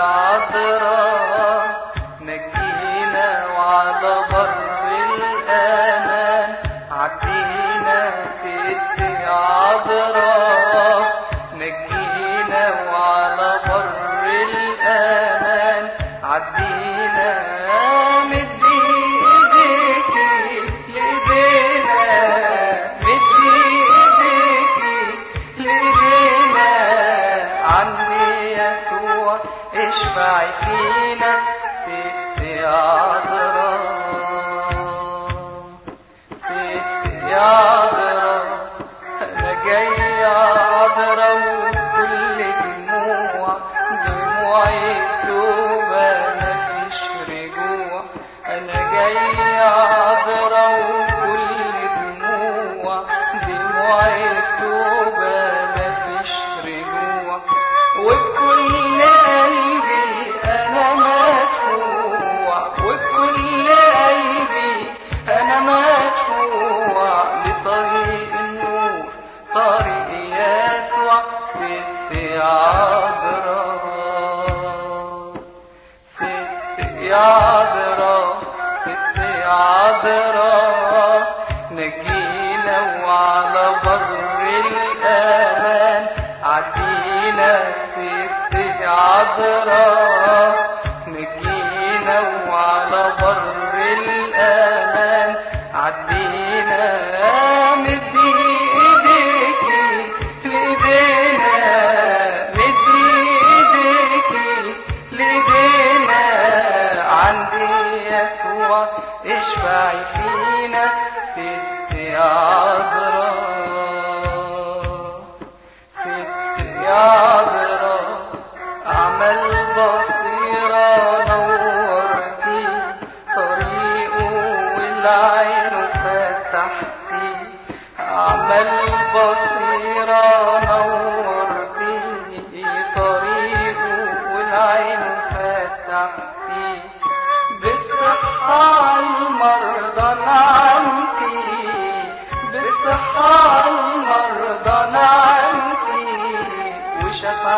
العذراء نجينا وعلى بر الأمان عدينا ست عذراء نجينا وعلى بر الأمان عدينا اشفعي فينا ستي عذراء ستي عذراء ستي عذراء ستي نجينا وعلى بر الأمان عدينا ستي عذراء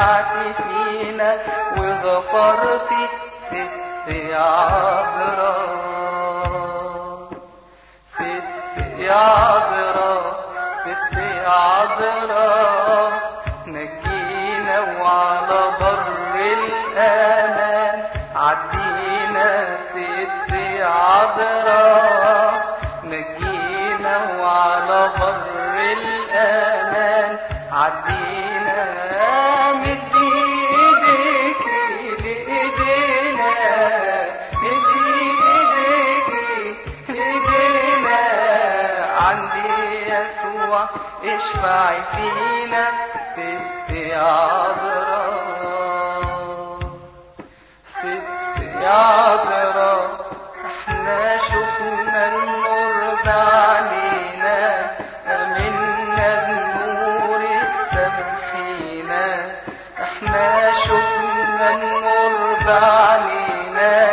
وشفعتي فينا وغفرتي ستي عذراء ستي عذراء ستي عذراء نجينا وعلى بر الأمان. عدينا ستي عذراء نجينا وعلى بر الأمان. عدينا اشفعي فينا ستي عذراء ستي عذراء إحنا شفنا النور بعينينا امنا بنورك سامحينا إحنا شفنا النور امنا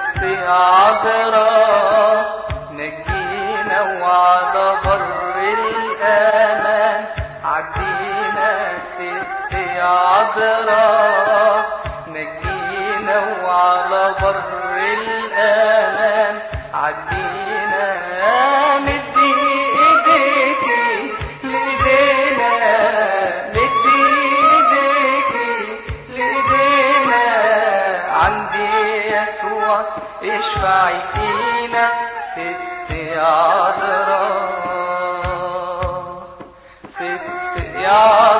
ست عذراء نجينا وعلى بر الأمان عدينا ست عذراء نجينا وعلى بر الأمان اشفعي فينا ست يا عذراء ست عذراء